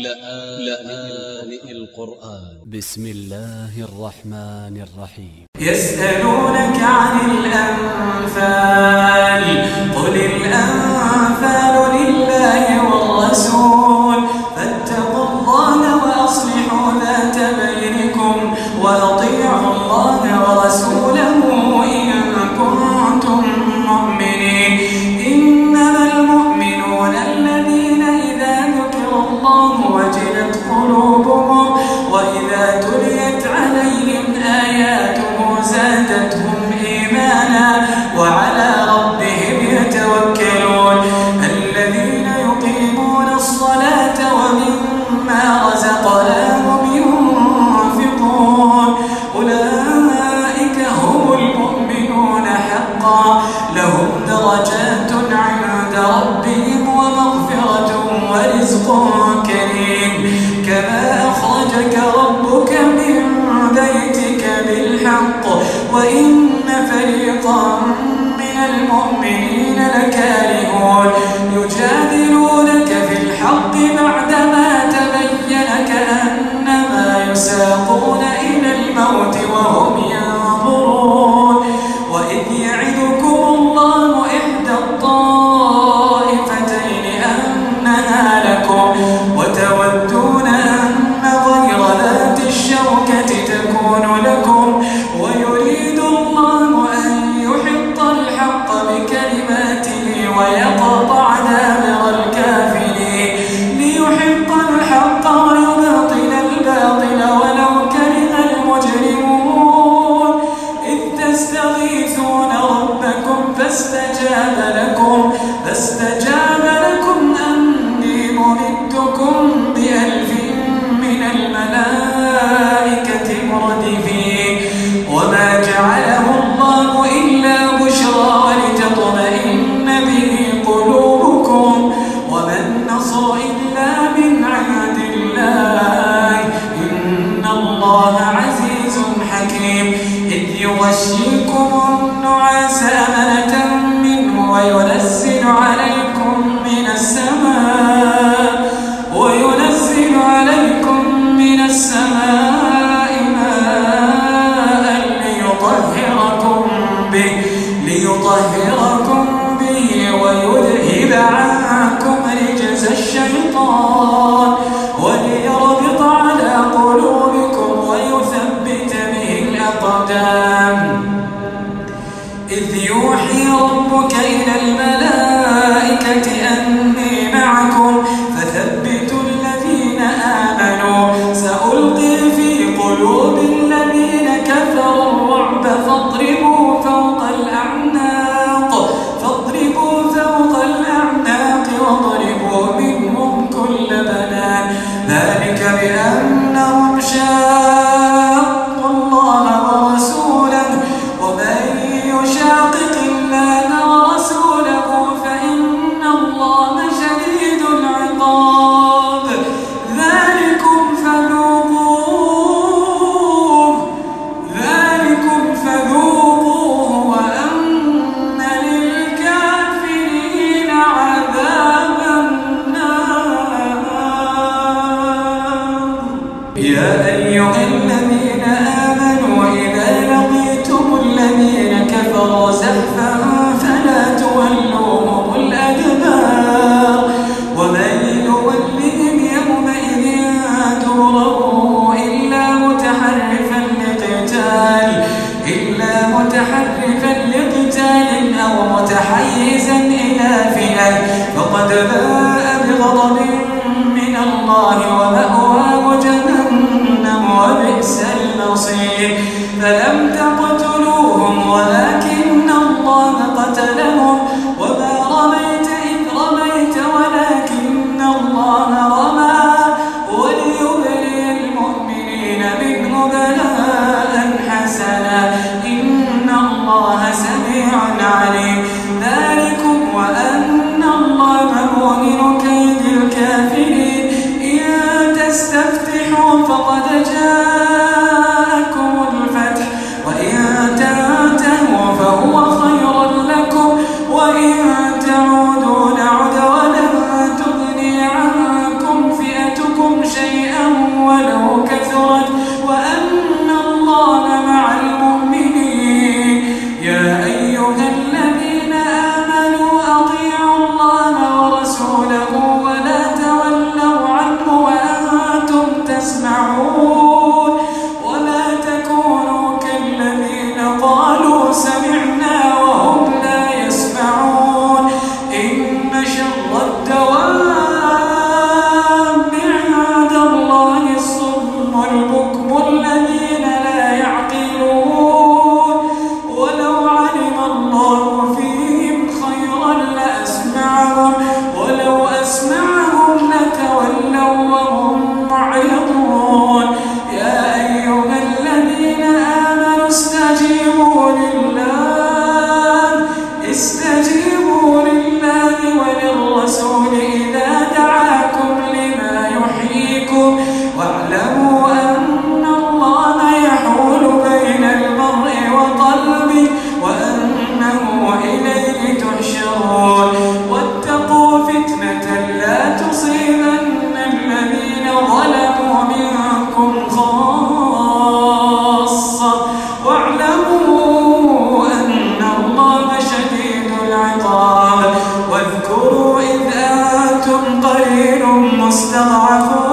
لآن القرآن. ب س م الله الرحمن الرحيم. يسألونك عن الأنفال. الأقدام إذ يوحي ربك إلى الملائكة واعلموا أن الله شديد العقاب. واذكروا إذ أنتم قليل مستضعفون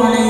morning.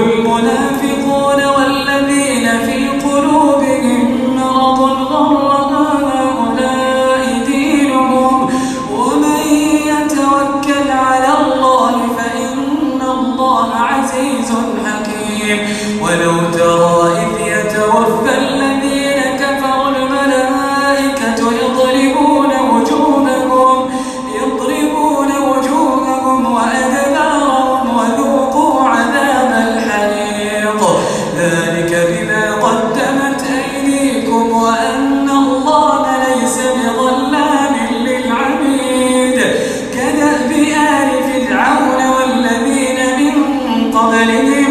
المنافقون Hallelujah.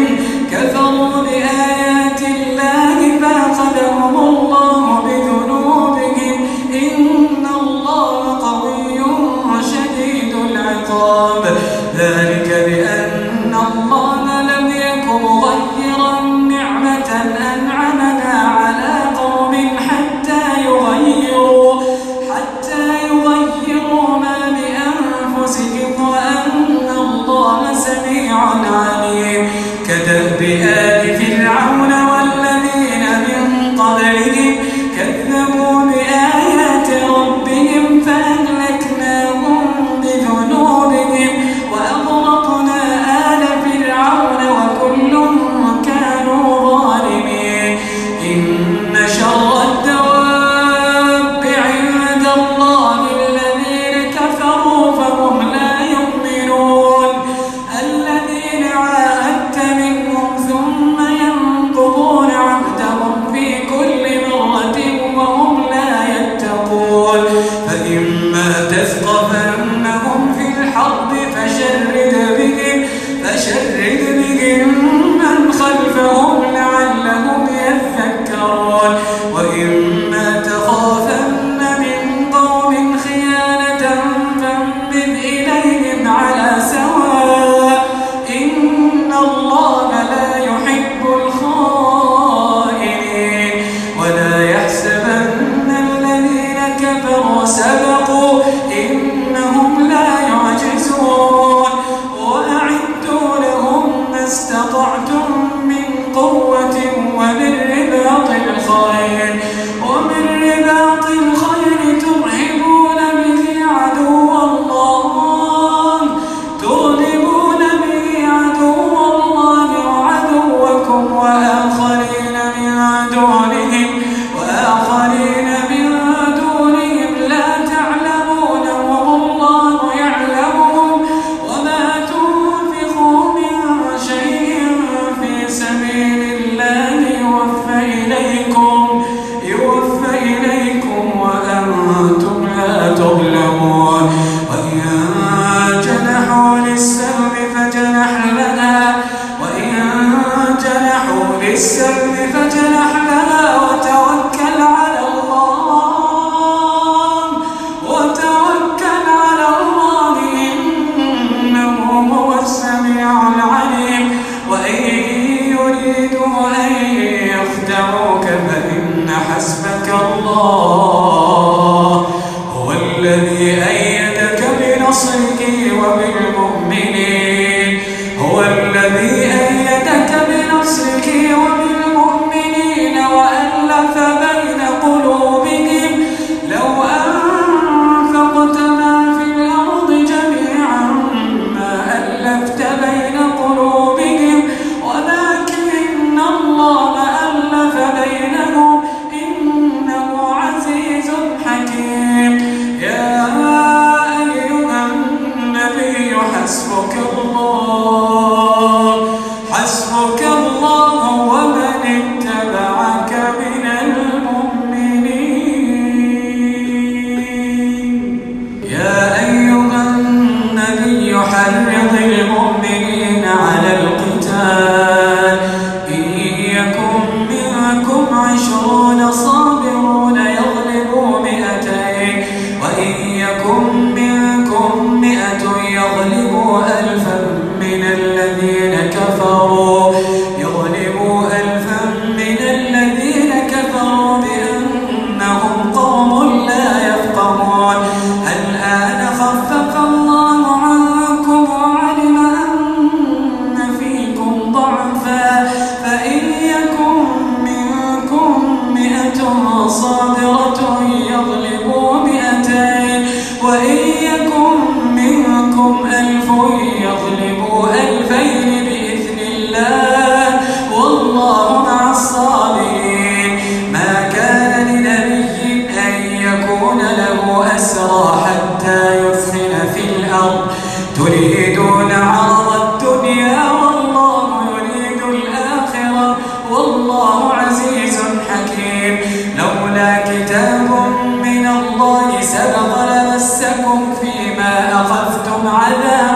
لمسكم فيما أخذتم عذاب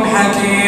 حكيم